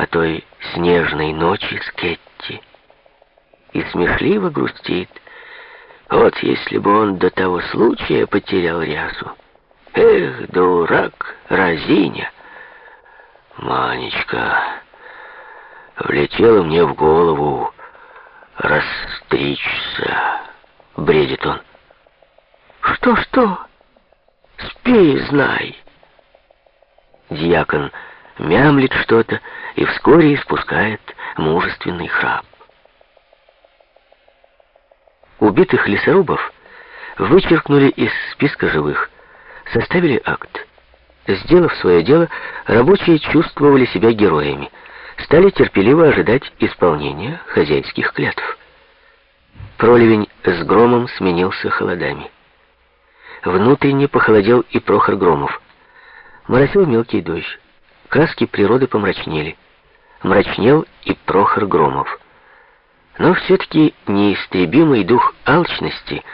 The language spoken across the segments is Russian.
о той снежной ночи с Кетти и смешливо грустит. Вот если бы он до того случая потерял рясу. Эх, дурак, разиня. Манечка, влетела мне в голову растричься, бредит он. Что-что? Спи, знай. Дьякон мямлит что-то и вскоре испускает мужественный храп. Убитых лесорубов вычеркнули из списка живых, составили акт. Сделав свое дело, рабочие чувствовали себя героями, стали терпеливо ожидать исполнения хозяйских клятв. Проливень с громом сменился холодами. Внутренне похолодел и Прохор Громов. Моросил мелкий дождь. Краски природы помрачнели. Мрачнел и Прохор Громов. Но все-таки неистребимый дух алчности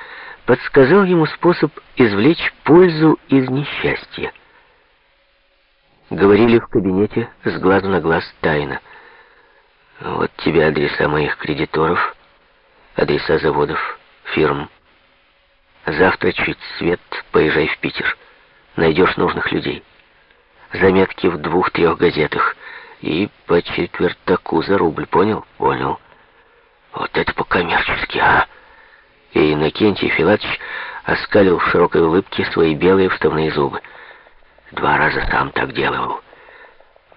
подсказал ему способ извлечь пользу из несчастья. Говорили в кабинете с глазу на глаз тайно. Вот тебе адреса моих кредиторов, адреса заводов, фирм. Завтра чуть свет, поезжай в Питер. Найдешь нужных людей. Заметки в двух-трех газетах. И по четвертаку за рубль, понял? Понял. Вот это по-коммерчески, а? И Иннокентий Филатович оскалил в широкой улыбке свои белые вставные зубы. Два раза сам так делал.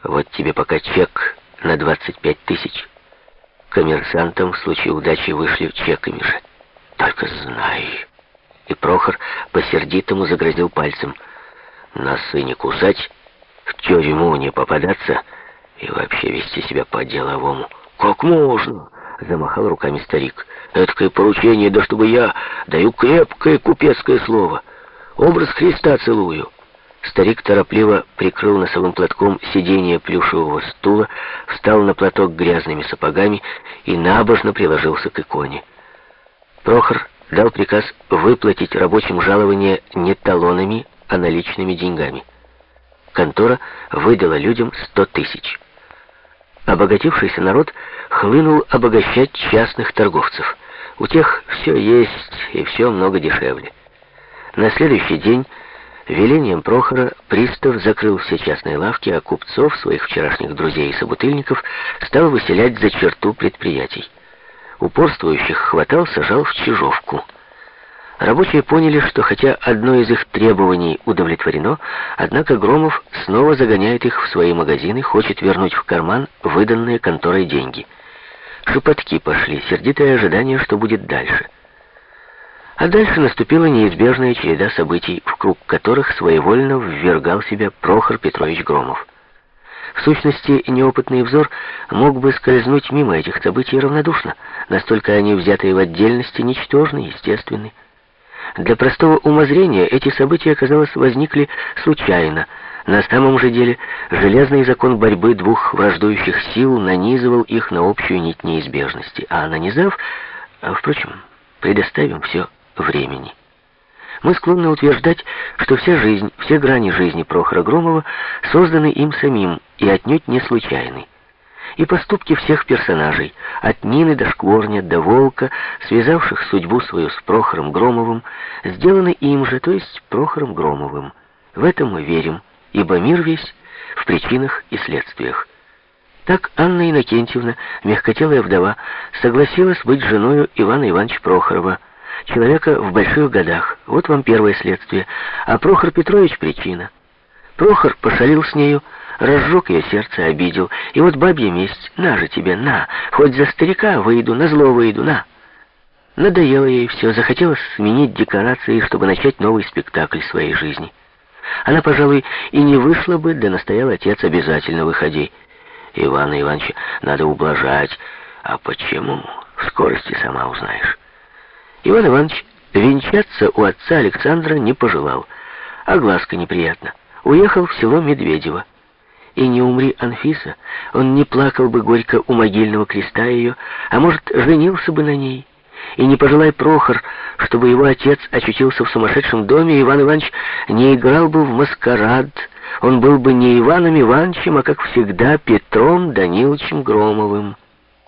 Вот тебе пока чек на 25 тысяч. Коммерсантам в случае удачи вышли чеками же. Только знай. И Прохор по-сердитому загрозил пальцем. Носы не кусать, тюрьму не попадаться и вообще вести себя по-деловому. Как можно? Замахал руками старик. Эдакое поручение, да чтобы я даю крепкое купецкое слово. Образ Христа целую. Старик торопливо прикрыл носовым платком сиденье плюшевого стула, встал на платок грязными сапогами и набожно приложился к иконе. Прохор дал приказ выплатить рабочим жалование не талонами, а наличными деньгами. Контора выдала людям сто тысяч. Обогатившийся народ хлынул обогащать частных торговцев. У тех все есть и все много дешевле. На следующий день велением Прохора пристав закрыл все частные лавки, а купцов, своих вчерашних друзей и собутыльников, стал выселять за черту предприятий. Упорствующих хватал, сажал в чижовку – Рабочие поняли, что хотя одно из их требований удовлетворено, однако Громов снова загоняет их в свои магазины, хочет вернуть в карман выданные конторой деньги. Шепотки пошли, сердитое ожидание, что будет дальше. А дальше наступила неизбежная череда событий, в круг которых своевольно ввергал себя Прохор Петрович Громов. В сущности, неопытный взор мог бы скользнуть мимо этих событий равнодушно, настолько они, взятые в отдельности, ничтожны, естественны. Для простого умозрения эти события, казалось, возникли случайно. На самом же деле, железный закон борьбы двух враждующих сил нанизывал их на общую нить неизбежности. А нанизав, а, впрочем, предоставим все времени. Мы склонны утверждать, что вся жизнь, все грани жизни Прохора Громова созданы им самим и отнюдь не случайны и поступки всех персонажей, от Нины до Шкворня, до Волка, связавших судьбу свою с Прохором Громовым, сделаны им же, то есть Прохором Громовым. В этом мы верим, ибо мир весь в причинах и следствиях. Так Анна Иннокентьевна, мягкотелая вдова, согласилась быть женою Ивана Ивановича Прохорова, человека в больших годах. Вот вам первое следствие. А Прохор Петрович — причина. Прохор пошалил с нею, разжег ее сердце, обидел. И вот бабья месть, на же тебе, на, хоть за старика выйду, на зло выйду, на. Надоело ей все, захотелось сменить декорации, чтобы начать новый спектакль своей жизни. Она, пожалуй, и не вышла бы, да настоял отец, обязательно выходи. Ивана Ивановича надо ублажать. А почему? В скорости сама узнаешь. Иван Иванович венчаться у отца Александра не пожелал. А глазка неприятно. Уехал в село Медведево. И не умри Анфиса, он не плакал бы горько у могильного креста ее, а может, женился бы на ней. И не пожелай Прохор, чтобы его отец очутился в сумасшедшем доме, Иван Иванович не играл бы в маскарад, он был бы не Иваном Ивановичем, а, как всегда, Петром Даниловичем Громовым.